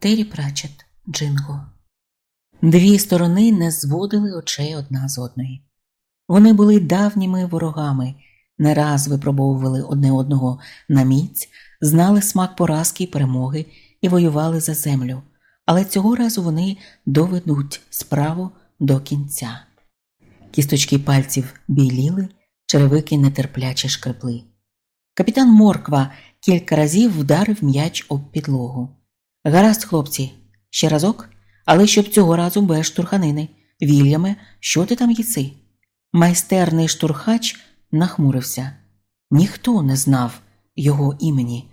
Террі Прачет, Джинго. Дві сторони не зводили очей одна з одної. Вони були давніми ворогами, не раз випробовували одне одного на міць, знали смак поразки й перемоги і воювали за землю, але цього разу вони доведуть справу до кінця. Кісточки пальців біліли, черевики нетерпляче шкрепли. Капітан Морква кілька разів вдарив м'яч об підлогу. Гаразд, хлопці, ще разок, але щоб цього разу без штурханини. Вільяме, що ти там їси? Майстерний штурхач нахмурився. Ніхто не знав його імені.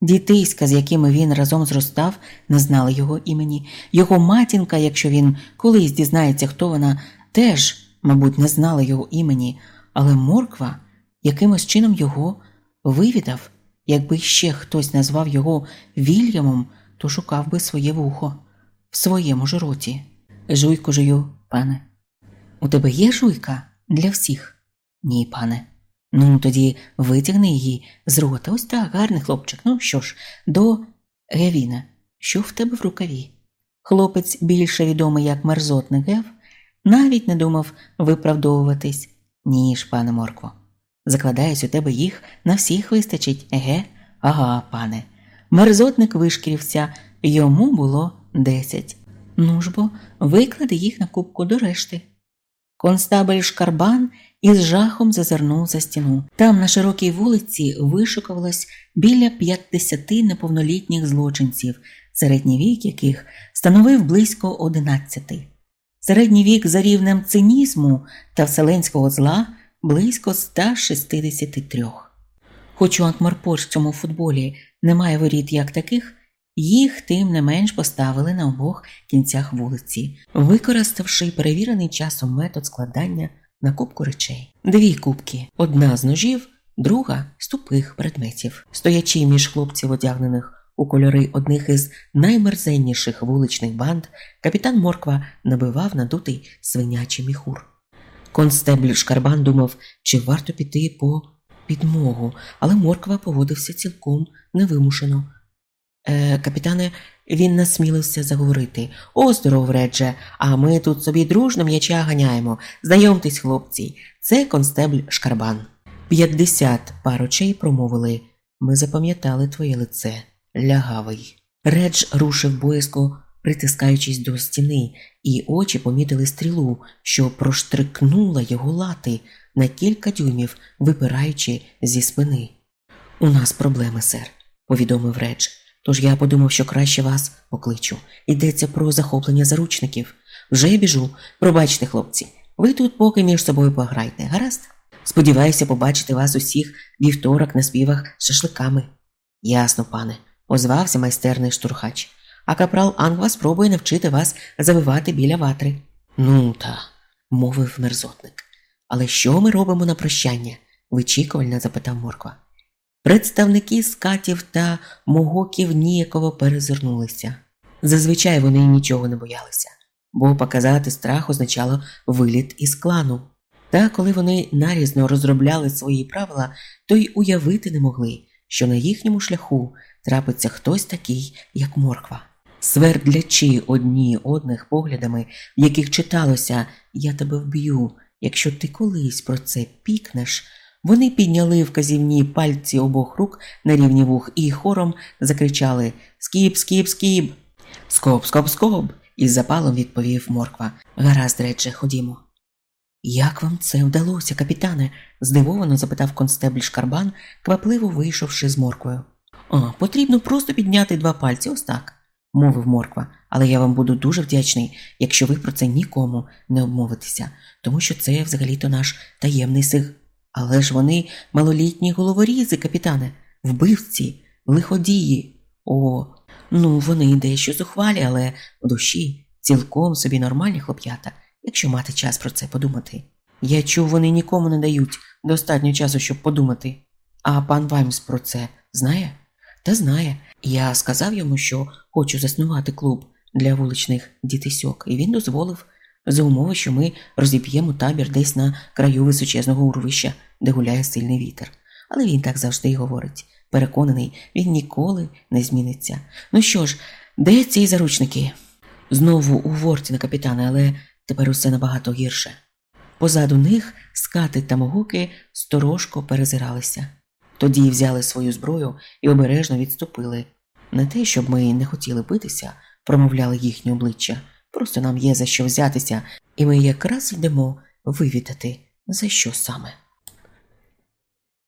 Дітиська, з якими він разом зростав, не знали його імені. Його матінка, якщо він колись дізнається, хто вона, теж, мабуть, не знала його імені, але морква якимось чином його вивідав. Якби ще хтось назвав його Вільямом, то шукав би своє вухо в своєму ж роті. Жуйку жую, пане. У тебе є жуйка для всіх? Ні, пане. Ну, тоді витягни її з рота. Ось так, гарний хлопчик. Ну що ж, до Гевіна, що в тебе в рукаві? Хлопець, більше відомий як мерзотник Гев, навіть не думав виправдовуватись. Ні ж, пане Моркво. Закладаюсь, у тебе їх на всіх вистачить, еге? Ага, пане. Мерзотник вишкірився, йому було десять. Ну ж бо, виклади їх на кубку до решти. Констабель Шкарбан із жахом зазирнув за стіну. Там, на широкій вулиці, вишукувалось біля 50 неповнолітніх злочинців, середній вік яких становив близько 11. Середній вік за рівнем цинізму та вселенського зла близько 163. Хоч у Анкмарпорському футболі немає воріт як таких, їх тим не менш поставили на обох кінцях вулиці, використавши перевірений часом метод складання на кубку речей. Дві кубки: одна з ножів, друга з тупих предметів. Стоячи між хлопців, одягнених у кольори одних із наймерзенніших вуличних банд, капітан Морква набивав надутий свинячий міхур. Констебль Шкарбан думав, чи варто піти по підмогу, але Морква поводився цілком невимушено. Е, Капітане, він насмілився заговорити. О, здоров, Редже, а ми тут собі дружно м'яча ганяємо. Знайомтесь, хлопці, це констебль Шкарбан. П'ятдесят пар очей промовили ми запам'ятали твоє лице, лягавий. Редж рушив боязко, притискаючись до стіни, і очі помітили стрілу, що проштрикнула його лати на кілька дюймів, випираючи зі спини. У нас проблеми, сер, повідомив Редж. Тож я подумав, що краще вас покличу. Йдеться про захоплення заручників. Вже біжу. Пробачте, хлопці, ви тут поки між собою пограйте, гаразд? Сподіваюся побачити вас усіх вівторок на співах з шашликами. Ясно, пане, озвався майстерний штурхач. А капрал Ангва спробує навчити вас завивати біля ватри. Ну та, мовив мерзотник. Але що ми робимо на прощання? вичікувально запитав Морква. Представники скатів та могоків ніяково перезирнулися. Зазвичай вони нічого не боялися, бо показати страх означало виліт із клану. Та коли вони нарізно розробляли свої правила, то й уявити не могли, що на їхньому шляху трапиться хтось такий, як морква. Свердлячи одні одних поглядами, в яких читалося Я тебе вб'ю, якщо ти колись про це пікнеш. Вони підняли вказівні пальці обох рук на рівні вух і хором закричали Скіп, скіп, скіп. Скоп, скоп, скоп. із запалом відповів морква. Гаразд, Редже, ходімо. Як вам це вдалося, капітане? здивовано запитав констебль Шкарбан, квапливо вийшовши з морквою. А, потрібно просто підняти два пальці, ось так, мовив морква, але я вам буду дуже вдячний, якщо ви про це нікому не обмовитеся, тому що це взагалі-то наш таємний сиг. Але ж вони малолітні головорізи, капітане, вбивці, лиходії. О, ну вони дещо зухвалі, але в душі цілком собі нормальні хлоп'ята, якщо мати час про це подумати. Я чув, вони нікому не дають достатньо часу, щоб подумати. А пан Ваймс про це знає? Та знає. Я сказав йому, що хочу заснувати клуб для вуличних дітисьок, і він дозволив за умови, що ми розіб'ємо табір десь на краю височезного урвища, де гуляє сильний вітер. Але він так завжди й говорить. Переконаний, він ніколи не зміниться. Ну що ж, Де ці заручники? Знову у ворті на капітана, але тепер усе набагато гірше. Позаду них скати та могуки сторожко перезиралися. Тоді взяли свою зброю і обережно відступили. Не те, щоб ми не хотіли битися, промовляли їхні обличчя. Просто нам є за що взятися, і ми якраз йдемо вивідати, за що саме.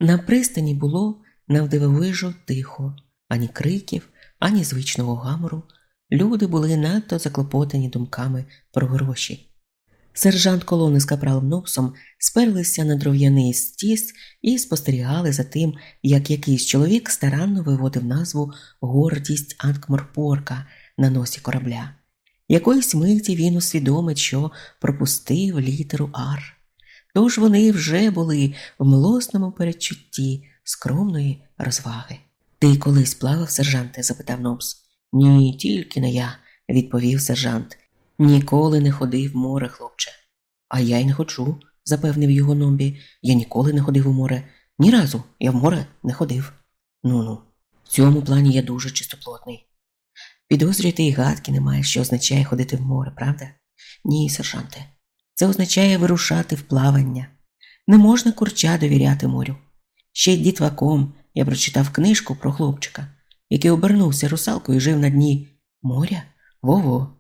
На пристані було навдивовижу тихо, ані криків, ані звичного гамору. Люди були надто заклопотані думками про гроші. Сержант колони з капралом Нопсом сперлися на дров'яний стіс і спостерігали за тим, як якийсь чоловік старанно виводив назву Гордість Анкморпорка на носі корабля. Якоїсь миті він усвідомить, що пропустив літеру Ар. Тож вони вже були в милосному передчутті скромної розваги. Ти колись плавав, сержанте? запитав Нопс. Ні, тільки не я, відповів сержант. Ніколи не ходив в море, хлопче. А я й не хочу, запевнив його Номбі. Я ніколи не ходив у море. Ні разу я в море не ходив. Ну ну, в цьому плані я дуже чистоплотний. Підозрюєте і гадки немає, що означає ходити в море, правда? Ні, сержанте. Це означає вирушати в плавання. Не можна курча довіряти морю. Ще дітваком я прочитав книжку про хлопчика, який обернувся русалкою і жив на дні моря. Во-во.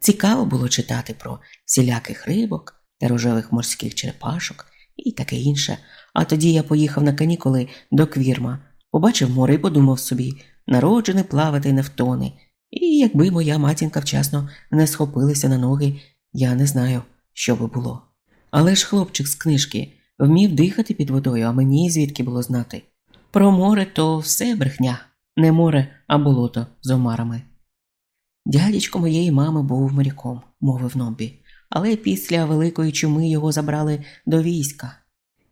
Цікаво було читати про всіляких рибок та рожевих морських черепашок і таке інше. А тоді я поїхав на канікули до квірма, побачив море і подумав собі, народжений плавати не втоне. І якби моя матінка вчасно не схопилася на ноги, я не знаю, що би було. Але ж хлопчик з книжки вмів дихати під водою, а мені звідки було знати. Про море то все брехня, не море, а болото з омарами. Дядечко моєї мами був моряком, мовив Нобі, але після великої чуми його забрали до війська.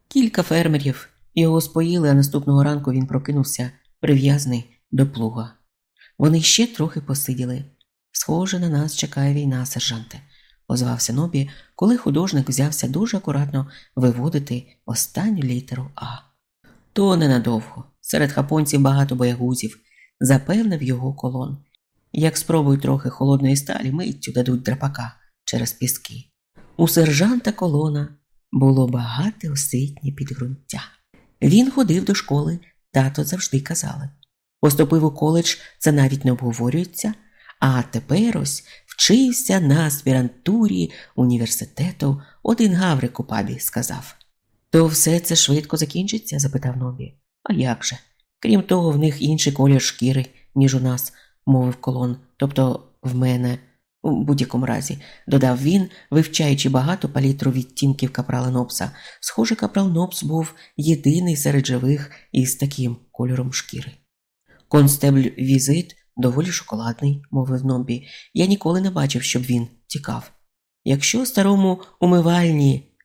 Кілька фермерів його споїли, а наступного ранку він прокинувся прив'язаний до плуга. Вони ще трохи посиділи. Схоже, на нас чекає війна, сержанте, озвався Нобі, коли художник взявся дуже акуратно виводити останню літеру А. То ненадовго. Серед хапонців багато боягузів, запевнив його колон. Як спробують трохи холодної сталі, миттю дадуть драпака через піски. У сержанта колона було багате освітнє підґрунтя. Він ходив до школи, тато завжди казали. Поступив у коледж, це навіть не обговорюється, а тепер ось вчився на аспірантурі університету один Гаврик у пабі сказав. То все це швидко закінчиться? запитав Нобі. А як же? Крім того, в них інший колір шкіри, ніж у нас, мовив колон, тобто в мене, у будь-якому разі, додав він, вивчаючи багато палітру відтінків капрала Нопса. Схоже, капрал Нопс був єдиний серед живих із таким кольором шкіри. Констебль візит доволі шоколадний, мовив Нобі. Я ніколи не бачив, щоб він тікав. Якщо старому умивальні.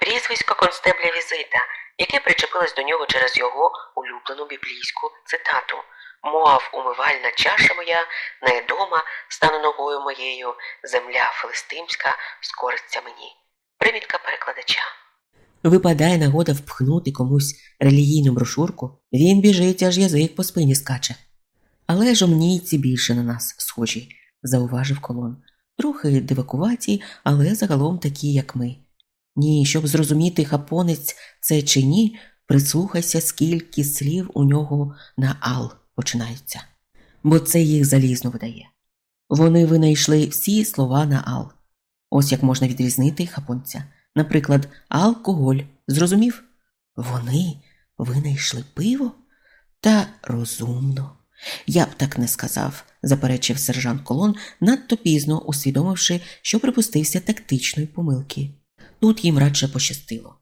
Прізвисько констебля візита, яке причепилось до нього через його улюблену біблійську цитату Моав умивальна чаша моя, недома стане ногою моєю, земля филистимська скориться мені. Примітка перекладача. Випадає нагода впхнути комусь релігійну брошурку, він біжить, аж язик по спині скаче. Але ж омнійці більше на нас схожі, зауважив колон. Трохи дивакуваті, але загалом такі, як ми. Ні, щоб зрозуміти, хапонець це чи ні, прислухайся, скільки слів у нього на ал починаються, бо це їх залізно видає. Вони винайшли всі слова на ал. Ось як можна відрізнити хапонця. Наприклад, алкоголь. Зрозумів? Вони винайшли пиво? Та розумно. Я б так не сказав, заперечив сержант Колон, надто пізно усвідомивши, що припустився тактичної помилки. Тут їм радше пощастило.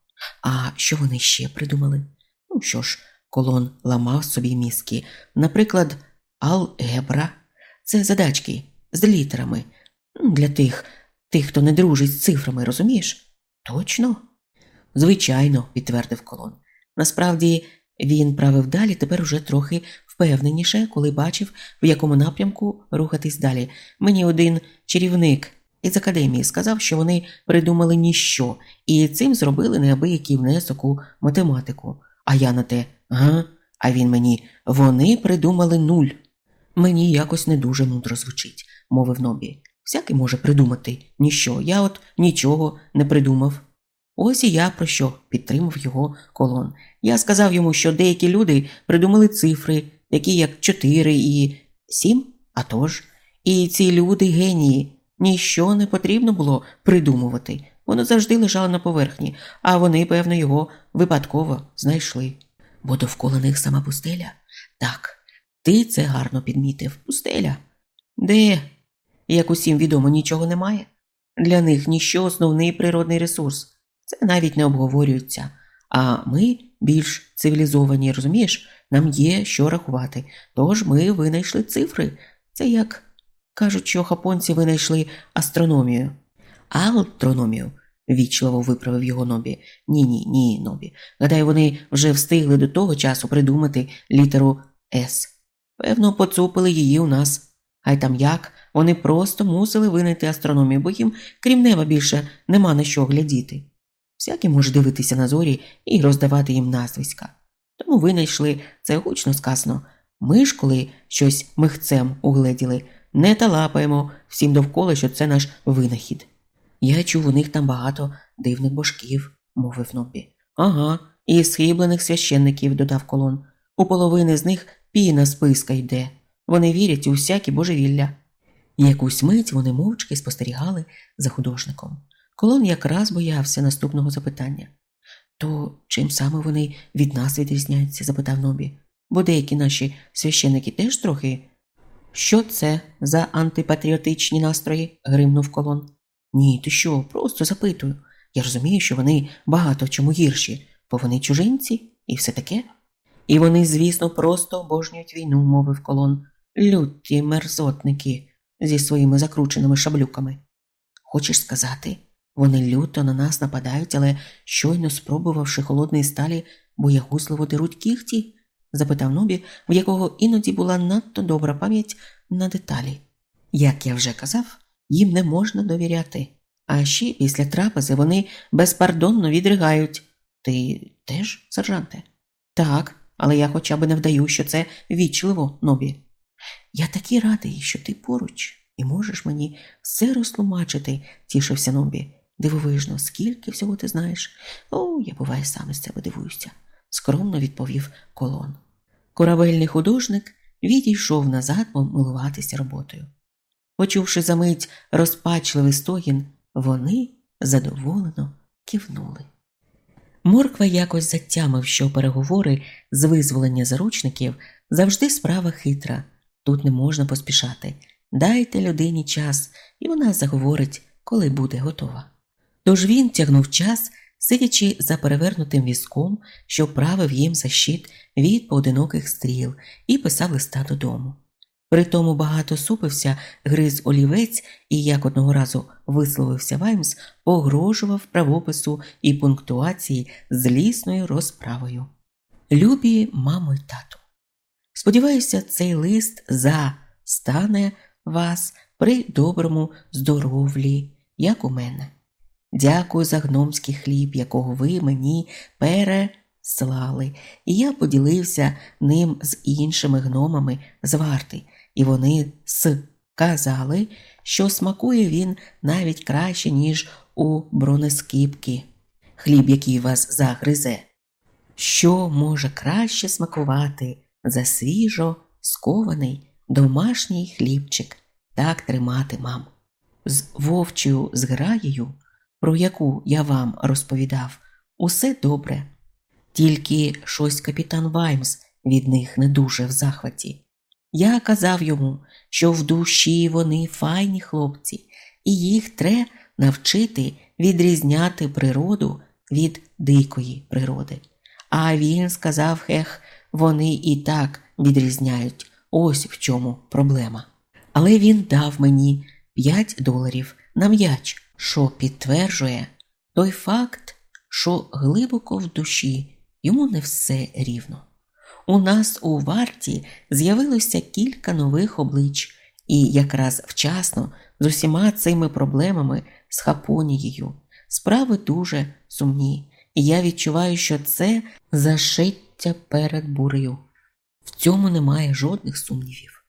А що вони ще придумали? Ну що ж, колон ламав собі мізки. Наприклад, алгебра це задачки з літерами для тих, тих, хто не дружить з цифрами, розумієш? Точно? Звичайно, підтвердив колон. Насправді він правив далі тепер уже трохи впевненіше, коли бачив, в якому напрямку рухатись далі. Мені один чарівник із академії сказав, що вони придумали ніщо, і цим зробили неабиякий внесок у математику. А я на те, га? А він мені вони придумали нуль. Мені якось не дуже мудро звучить, мовив Нобі. Всякий може придумати ніщо. Я от нічого не придумав. Ось і я про що підтримав його колон. Я сказав йому, що деякі люди придумали цифри, такі як 4 і 7, а тож. І ці люди генії. Ніщо не потрібно було придумувати. Воно завжди лежало на поверхні, а вони, певно, його випадково знайшли. Бо довкола них сама пустеля? Так, ти це гарно підмітив. Пустеля. Де, як усім відомо, нічого немає. Для них ніщо основний природний ресурс. Це навіть не обговорюється. А ми більш цивілізовані, розумієш, нам є що рахувати. Тож ми винайшли цифри. Це як кажуть, що хапонці винайшли астрономію. Алтрономію, вічливо виправив його Нобі. Ні, ні, ні, Нобі. Гадаю, вони вже встигли до того часу придумати літеру С. Певно, поцупили її у нас. Хай там як, вони просто мусили винайти астрономію, бо їм, крім неба, більше нема на що глядіти. Всякий може дивитися на зорі і роздавати їм назвиська. Тому винайшли це гучно сказано. Ми ж, коли щось михцем угледіли, не талапаємо всім довкола, що це наш винахід. Я чув, у них там багато дивних божків, мовив Нобі. Ага, і схиблених священників, додав колон. У половини з них піна списка йде. Вони вірять у всякі божевілля. Якусь мить вони мовчки спостерігали за художником. Колон якраз боявся наступного запитання. То чим саме вони від нас відрізняються? запитав Нобі. Бо деякі наші священники теж трохи. Що це за антипатріотичні настрої? гримнув колон. Ні, ти що, просто запитую. Я розумію, що вони багато чому гірші, бо вони чужинці і все таке. І вони, звісно, просто обожнюють війну, мовив колон. Люті мерзотники зі своїми закрученими шаблюками. Хочеш сказати, вони люто на нас нападають, але щойно спробувавши холодної сталі, боягузливо деруть кіхті? запитав Нобі, в якого іноді була надто добра пам'ять на деталі. Як я вже казав, їм не можна довіряти, а ще після трапези вони безпардонно відригають. Ти теж, сержанте? Так, але я хоча б не вдаю, що це вічливо, Нобі. Я такий радий, що ти поруч, і можеш мені все розтлумачити, тішився Нобі. Дивовижно, скільки всього ти знаєш? О, я буває саме з себе дивуюся, скромно відповів колон. Корабельний художник відійшов назад помилуватися роботою. Почувши за мить розпачливий стогін, вони задоволено кивнули. Морква якось затямив, що переговори з визволення заручників завжди справа хитра. Тут не можна поспішати. Дайте людині час, і вона заговорить, коли буде готова. Тож він тягнув час, сидячи за перевернутим візком, що правив їм за щит від поодиноких стріл, і писав листа додому. Притому багато супився, гриз олівець і, як одного разу висловився Ваймс, погрожував правопису і пунктуації злісною розправою. Любі, мамо й тату. Сподіваюся, цей лист застане вас при доброму здоровлі, як у мене. Дякую за гномський хліб, якого ви мені переслали, і я поділився ним з іншими гномами з варти, і вони сказали, що смакує він навіть краще, ніж у бронескипки, хліб, який вас загризе. Що може краще смакувати за свіжо скований домашній хлібчик, так тримати мам. З вовчою зграєю про яку я вам розповідав, усе добре. Тільки щось капітан Ваймс від них не дуже в захваті. Я казав йому, що в душі вони файні хлопці, і їх треба навчити відрізняти природу від дикої природи. А він сказав хех, вони і так відрізняють ось в чому проблема. Але він дав мені 5 доларів на м'яч що підтверджує той факт, що глибоко в душі йому не все рівно. У нас у варті з'явилося кілька нових облич, і якраз вчасно з усіма цими проблемами з Хапонією справи дуже сумні, і я відчуваю, що це зашиття перед бурею. В цьому немає жодних сумнівів.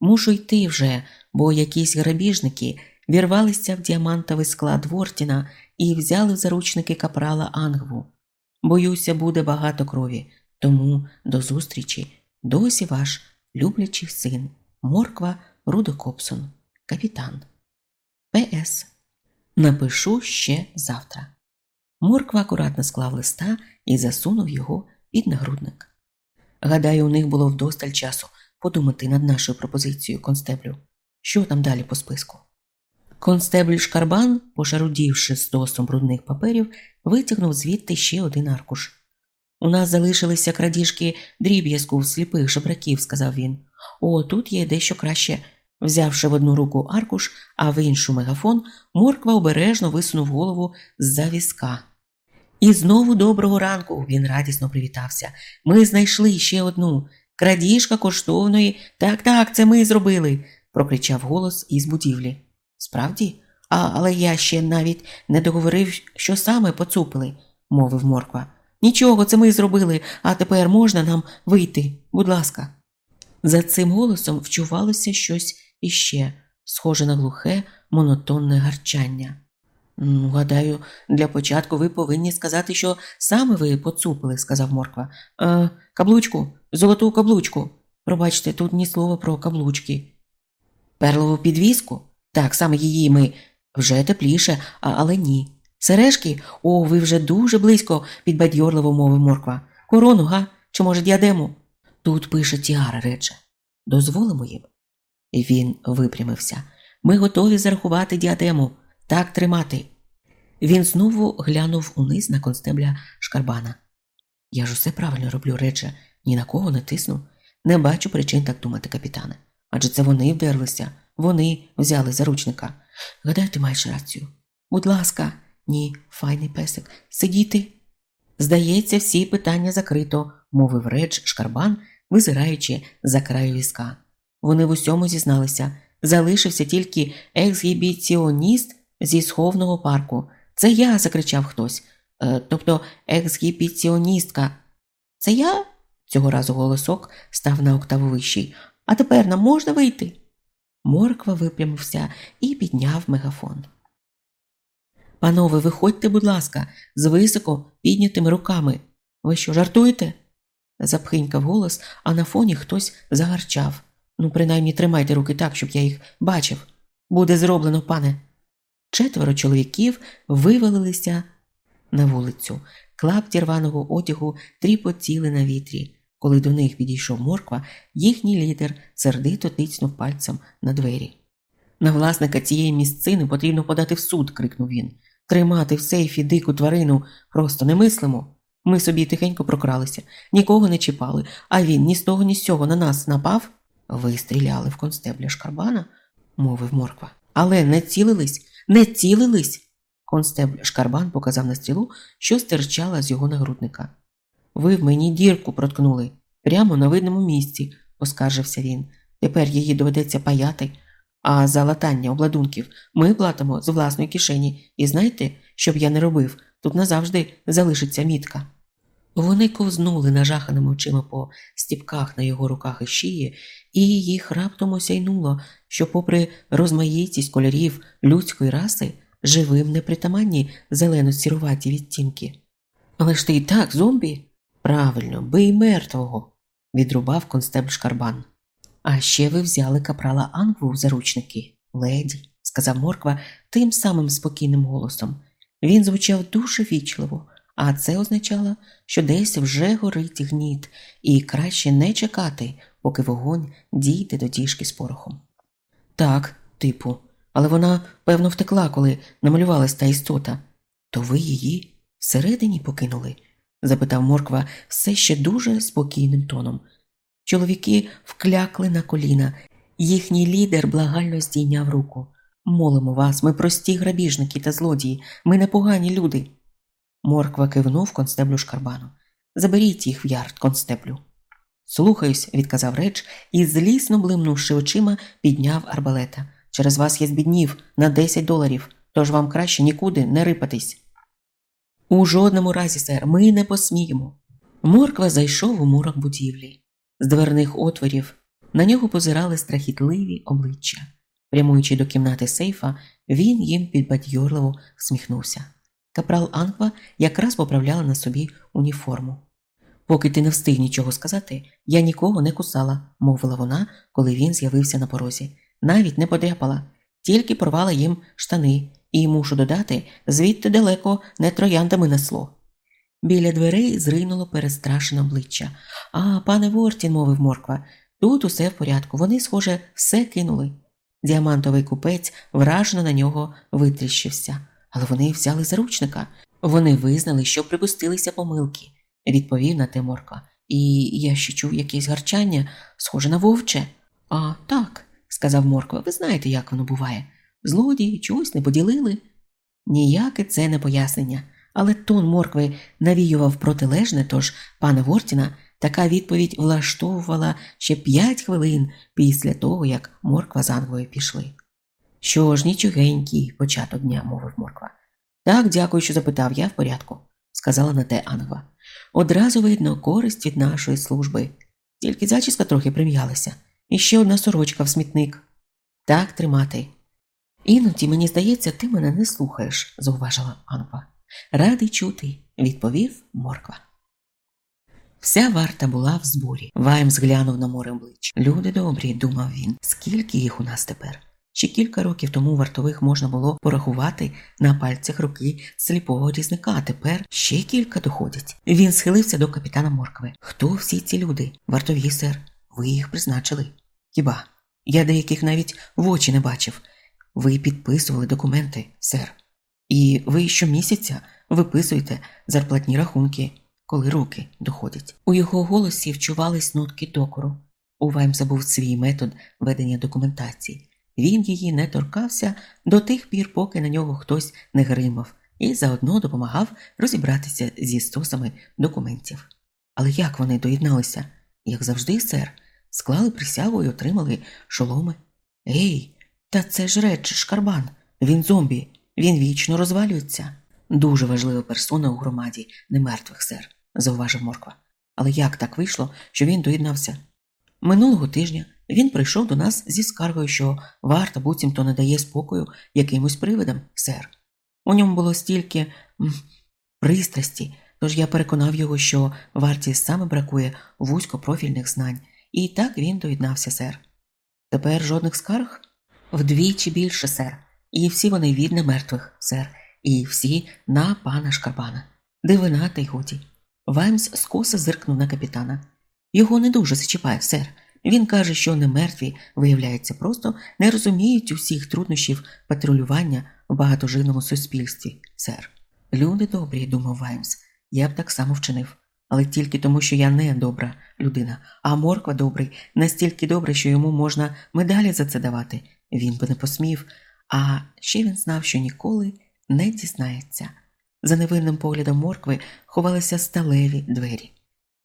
Мушу йти вже, бо якісь грабіжники вірвалися в діамантовий склад Вортіна і взяли в заручники капрала Ангву. Боюся, буде багато крові, тому до зустрічі досі ваш люблячий син Морква Рудо Копсон, капітан. П.С. Напишу ще завтра. Морква акуратно склав листа і засунув його під нагрудник. Гадаю, у них було вдосталь часу подумати над нашою пропозицією констеблю. Що там далі по списку? Констебль Шкарбан, пошарудівши стосом брудних паперів, витягнув звідти ще один аркуш. У нас залишилися крадіжки дріб'язку в сліпих жебраків, сказав він. О, тут є дещо краще. Взявши в одну руку аркуш, а в іншу мегафон, морква обережно висунув голову з-за візка. І знову доброго ранку він радісно привітався. Ми знайшли ще одну крадіжка коштовної. Так, так, це ми зробили, прокричав голос із будівлі. Справді, а, але я ще навіть не договорив, що саме поцупили, мовив морква. Нічого, це ми зробили, а тепер можна нам вийти, будь ласка. За цим голосом вчувалося щось іще, схоже на глухе, монотонне гарчання. Ну, гадаю, для початку ви повинні сказати, що саме ви поцупили, сказав морква. «Е, Каблучку, золоту каблучку. Пробачте, тут ні слова про каблучки. Перлову підвіску? Так, саме її ми вже тепліше, а, але ні. Сережки? О, ви вже дуже близько, підбадьорливо мовив морква. Корону, га? Чи, може, діадему? Тут пише Тіара, рече. Дозволимо їм. Він випрямився. Ми готові зарахувати діадему. Так тримати. Він знову глянув униз на констебля Шкарбана. Я ж усе правильно роблю, рече, ні на кого не тисну. Не бачу причин так думати, капітане. Адже це вони вдерлися, вони взяли заручника. Гадаю, ти маєш рацію. Будь ласка, ні, файний песик, сидіти. Здається, всі питання закрито, мовив реч Шкарбан, визираючи за краю візка. Вони в усьому зізналися. Залишився тільки ексгібіціоніст зі сховного парку. Це я, закричав хтось. Е, тобто ексгібіціоністка. Це я? Цього разу голосок став на октаву вищий. А тепер нам можна вийти? Морква випрямився і підняв мегафон. Панове, виходьте, будь ласка, з високо піднятими руками. Ви що, жартуєте? запхинькав голос, а на фоні хтось загарчав. Ну, принаймні тримайте руки так, щоб я їх бачив. Буде зроблено, пане. Четверо чоловіків вивалилися на вулицю. Клапті рваного одягу тріпотіли на вітрі. Коли до них підійшов морква, їхній лідер сердито тицнув пальцем на двері. На власника цієї місцини потрібно подати в суд, крикнув він. Тримати в сейфі дику тварину просто не мислимо. Ми собі тихенько прокралися, нікого не чіпали, а він ні з того, ні з цього на нас напав. Ви стріляли в констебля Шкарбана, мовив морква. Але не цілились, не цілились. Констебль Шкарбан показав на стрілу, що стирчала з його нагрудника. Ви в мені дірку проткнули прямо на видному місці, оскаржився він. Тепер її доведеться паяти, а за латання обладунків ми платимо з власної кишені, і знаєте, що б я не робив, тут назавжди залишиться мітка. Вони ковзнули нажаханими очима по стіпках на його руках і шиї, і їх раптом осяйнуло, що, попри розмаїтість кольорів людської раси, живим непритаманні зелено-сіруваті відтінки. Але ж ти і так, зомбі? Правильно, бий мертвого, відрубав констебль Шкарбан. А ще ви взяли капрала Ангву в заручники, леді, сказав Морква тим самим спокійним голосом. Він звучав дуже вічливо, а це означало, що десь вже горить гніт, і краще не чекати, поки вогонь дійде до діжки з порохом. Так, типу, але вона, певно, втекла, коли намалювалась та істота. То ви її всередині покинули? запитав Морква все ще дуже спокійним тоном. Чоловіки вклякли на коліна, їхній лідер благально здійняв руку. Молимо вас, ми прості грабіжники та злодії, ми непогані люди. Морква кивнув констеблю шкарбану. Заберіть їх в ярд, констеблю. Слухаюсь, відказав реч і, злісно блимнувши очима, підняв арбалета. Через вас я збіднів на 10 доларів, тож вам краще нікуди не рипатись. У жодному разі, сер, ми не посміємо. Морква зайшов у мурок будівлі. З дверних отворів На нього позирали страхітливі обличчя. Прямуючи до кімнати сейфа, він їм підбадьорливо всміхнувся. Капрал Ангва якраз поправляла на собі уніформу. Поки ти не встиг нічого сказати, я нікого не кусала, мовила вона, коли він з'явився на порозі. Навіть не подряпала, тільки порвала їм штани, і мушу додати, звідти далеко не трояндами несло. Біля дверей зринуло перестрашене обличчя. А, пане Вортін, мовив морква, тут усе в порядку. Вони, схоже, все кинули. Діамантовий купець вражено на нього витріщився, але вони взяли заручника. Вони визнали, що припустилися помилки, відповів на те морква. І я ще чув якесь гарчання, схоже на вовче. А так, сказав морква, ви знаєте, як воно буває. Злодії чогось не поділили. Ніяке це не пояснення, але тон моркви навіював протилежне, тож пана Вортіна така відповідь влаштовувала ще п'ять хвилин після того, як морква з Ангвою пішли. Що ж, нічогенький початок дня, мовив морква. Так, дякую, що запитав, я в порядку, сказала на те Ангва. Одразу видно користь від нашої служби. Тільки зачіска трохи прим'ялася, і ще одна сорочка в смітник. Так тримати. Іноді, мені здається, ти мене не слухаєш, зауважила Ангва. Радий чути, відповів морква. Вся варта була в зборі. Ваймс глянув на море облич. Люди добрі, думав він, скільки їх у нас тепер? Ще кілька років тому вартових можна було порахувати на пальцях руки сліпого різника, а тепер ще кілька доходять. Він схилився до капітана Моркви. Хто всі ці люди? Вартові, сер, ви їх призначили. Хіба? Я деяких навіть в очі не бачив. Ви підписували документи, сер. І ви щомісяця виписуєте зарплатні рахунки, коли руки доходять. У його голосі вчувались нотки докору. У Ваймса був свій метод ведення документації. Він її не торкався до тих пір, поки на нього хтось не гримав, і заодно допомагав розібратися зі стосами документів. Але як вони доєдналися? Як завжди, сер, склали присягу і отримали шоломи. Ей, та це ж реч шкарбан, він зомбі, він вічно розвалюється. Дуже важлива персона у громаді немертвих, сер, зауважив Морква. Але як так вийшло, що він доєднався? Минулого тижня він прийшов до нас зі скаргою, що варта буцімто не дає спокою якимось привидам, сер. У ньому було стільки пристрасті, тож я переконав його, що варті саме бракує вузькопрофільних знань, і так він доєднався, сер. Тепер жодних скарг? Вдвічі більше, сер, і всі вони від немертвих, сер, і всі на пана Шкарбана. Дивина та й годі. Ваймс скоса зиркнув на капітана. Його не дуже зачіпає, сер. Він каже, що немертві, виявляється, просто не розуміють усіх труднощів патрулювання в багатожинному суспільстві, сер. Люди добрі, думав Ваймс, я б так само вчинив, але тільки тому, що я не добра людина, а морква добрий, настільки добрий, що йому можна медалі за це давати. Він би не посмів, а ще він знав, що ніколи не дізнається. За невинним поглядом моркви ховалися сталеві двері.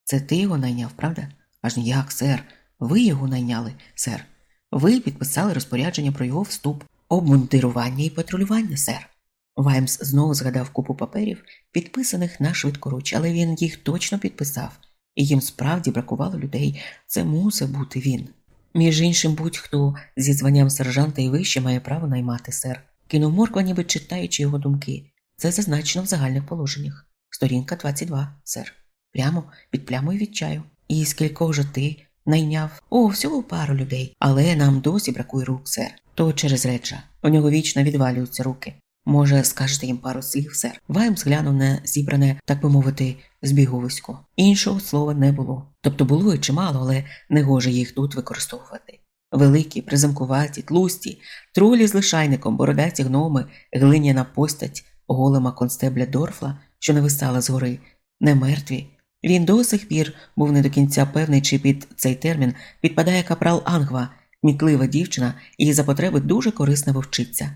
Це ти його найняв, правда? Аж ніяк, сер. Ви його найняли, сер. Ви підписали розпорядження про його вступ, обмундирування і патрулювання, сер. Ваймс знову згадав купу паперів, підписаних на швидкоруч, але він їх точно підписав, і їм справді бракувало людей. Це мусив бути він. Між іншим, будь-хто зі званням сержанта і вище має право наймати, сер. Кинув морква, ніби читаючи його думки. Це зазначено в загальних положеннях. Сторінка 22, сер. Прямо під плямою від чаю. І скількох же ти найняв? О, всього пару людей, але нам досі бракує рук, сер. То через реча. У нього вічно відвалюються руки. Може, скажете їм пару слів, сер. Ваймс глянув на зібране, так би мовити, збіговисько. Іншого слова не було. Тобто було і чимало, але не гоже їх тут використовувати. Великі, приземкуваті, тлусті, трулі з лишайником, бородаті гноми, глиняна постать голема констебля Дорфла, що нависала згори, не мертві. Він до сих пір був не до кінця певний, чи під цей термін підпадає капрал Ангва, мітлива дівчина і за потреби дуже корисна вовчиця.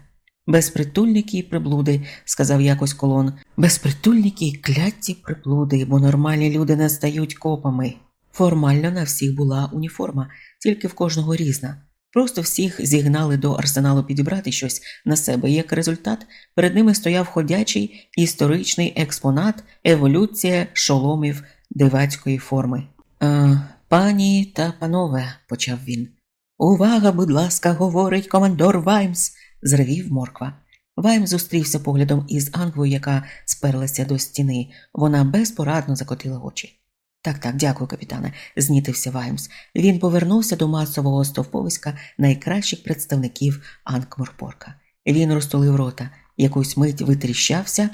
Безпритульники і приблуди, сказав якось колон, безпритульники і кляті приблуди, бо нормальні люди не стають копами. Формально на всіх була уніформа, тільки в кожного різна. Просто всіх зігнали до арсеналу підібрати щось на себе, і як результат перед ними стояв ходячий історичний експонат, еволюція шоломів дивацької форми. Е, Пані та панове, почав він. Увага, будь ласка, говорить командор Ваймс, зревів морква. Вайм зустрівся поглядом із Ангвою, яка сперлася до стіни. Вона безпорадно закотила очі. Так, так, дякую, капітане, знітився Ваймс. Він повернувся до масового стовповиська найкращих представників Анкморпорка. Він розтулив рота, якусь мить витріщався,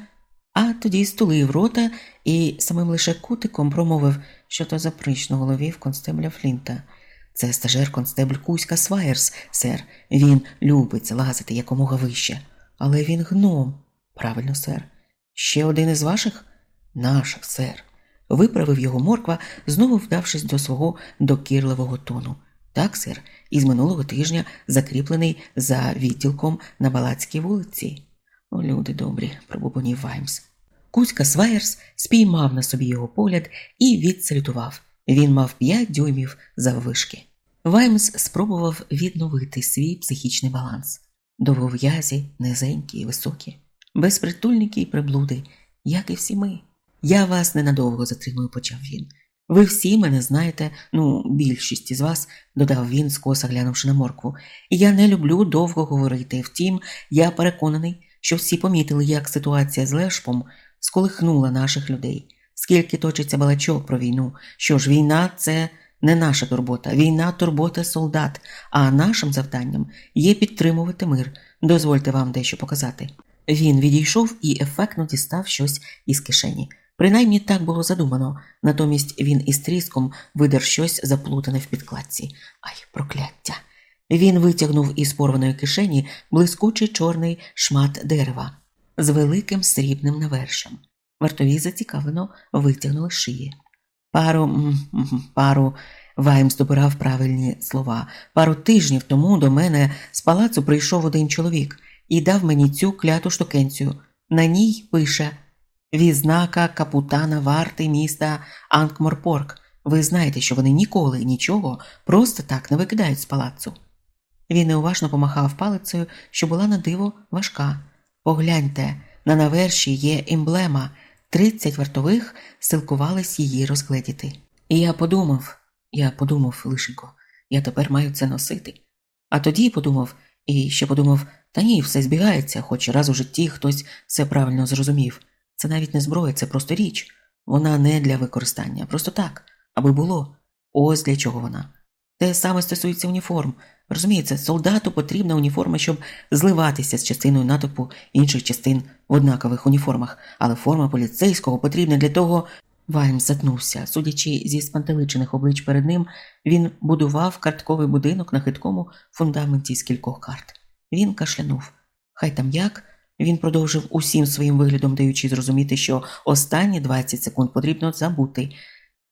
а тоді стулив рота і самим лише кутиком промовив, що то за прич на голові в констебля Флінта. Це стажер констебль Кузька Свайерс, сер. Він любить лазити якомога вище. Але він гном. Правильно, сер. Ще один із ваших? Наших, сер. Виправив його морква, знову вдавшись до свого докірливого тону. Так, сер, із минулого тижня закріплений за відділком на Балацькій вулиці. О, люди добрі, пробубонів Ваймс. Кузька Свайерс спіймав на собі його погляд і відсалютував. Він мав п'ять дюймів заввишки. Ваймс спробував відновити свій психічний баланс. Довгов'язі, низенькі і високі, безпритульники і приблуди, як і всі ми. Я вас ненадовго затримую, почав він. Ви всі мене знаєте, ну, більшість із вас, додав він, скоса глянувши на моркву, я не люблю довго говорити. Втім, я переконаний, що всі помітили, як ситуація з Лешпом сколихнула наших людей. Скільки точиться балачок про війну? Що ж, війна це не наша турбота, війна турбота солдат, а нашим завданням є підтримувати мир. Дозвольте вам дещо показати. Він відійшов і ефектно дістав щось із кишені. Принаймні так було задумано, натомість він із тріском видер щось заплутане в підкладці. Ай, прокляття! Він витягнув із порваної кишені блискучий чорний шмат дерева з великим срібним навершем. Вартові зацікавлено витягнули шиї. Пару пару Ваймс добирав правильні слова. Пару тижнів тому до мене з палацу прийшов один чоловік і дав мені цю кляту штукенцію. На ній пише Візнака капутана варти міста Анкморпорк. Ви знаєте, що вони ніколи нічого просто так не викидають з палацу. Він неуважно помахав палицею, що була на диво важка. Погляньте, на наверші є емблема. Тридцять вартових силкувались її розгледіти. І я подумав, я подумав, лишенько, я тепер маю це носити. А тоді подумав, і ще подумав, та ні, все збігається, хоч раз у житті хтось все правильно зрозумів. Це навіть не зброя, це просто річ. Вона не для використання, просто так, аби було. Ось для чого вона. Те саме стосується уніформ. Розумієте, солдату потрібна уніформа, щоб зливатися з частиною натовпу інших частин в однакових уніформах, але форма поліцейського потрібна для того. Ваймс затнувся. Судячи зі спантеличених облич перед ним, він будував картковий будинок на хиткому фундаменті з кількох карт. Він кашлянув. Хай там як. Він продовжив усім своїм виглядом, даючи зрозуміти, що останні 20 секунд потрібно забути.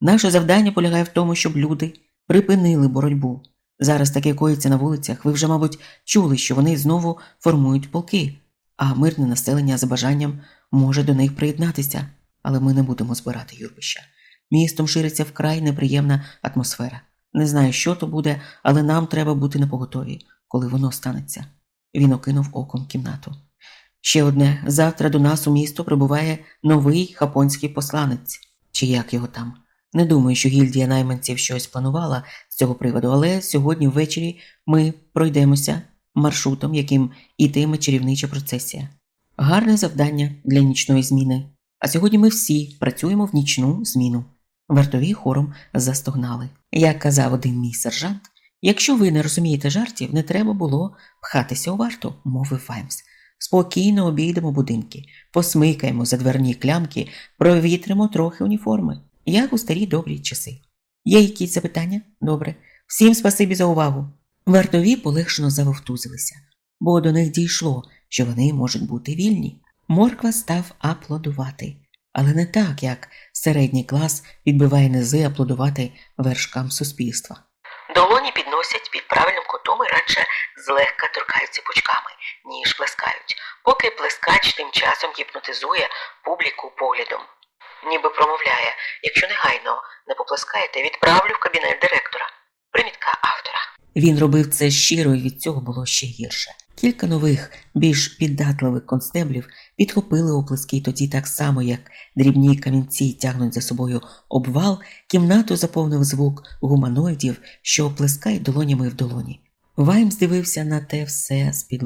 Наше завдання полягає в тому, щоб люди припинили боротьбу. Зараз таке коїться на вулицях. Ви вже, мабуть, чули, що вони знову формують полки, а мирне населення за бажанням може до них приєднатися, але ми не будемо збирати юрбища. Містом шириться вкрай неприємна атмосфера. Не знаю, що то буде, але нам треба бути напоготові, коли воно станеться. Він окинув оком кімнату. Ще одне завтра до нас у місто прибуває новий хапонський посланець, чи як його там. Не думаю, що гільдія найманців щось планувала з цього приводу, але сьогодні ввечері ми пройдемося маршрутом, яким ітиме чарівнича процесія. Гарне завдання для нічної зміни. А сьогодні ми всі працюємо в нічну зміну. Вартові хором застогнали. Як казав один мій сержант, якщо ви не розумієте жартів, не треба було пхатися у варту, мовив Ваймс. Спокійно обійдемо будинки, посмикаємо за дверні клямки, провітримо трохи уніформи як у старі добрі часи. Є якісь запитання? Добре. Всім спасибі за увагу. Вартові полегшено завовтузилися, бо до них дійшло, що вони можуть бути вільні. Морква став аплодувати, але не так, як середній клас відбиває низи аплодувати вершкам суспільства. Долоні підносять під правильним кутом радше злегка торкаються пучками, ніж плескають, поки плескач тим часом гіпнотизує публіку поглядом ніби промовляє якщо негайно не поплескаєте, відправлю в кабінет директора. Примітка автора. Він робив це щиро, і від цього було ще гірше. Кілька нових, більш піддатливих констеблів підхопили оплески, тоді так само, як дрібні камінці тягнуть за собою обвал, кімнату заповнив звук гуманоїдів, що оплескають долонями в долоні. Ваймс дивився на те все з-під.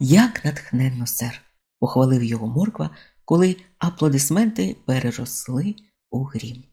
Як натхненно, сер, похвалив його морква, коли аплодисменти переросли у грім.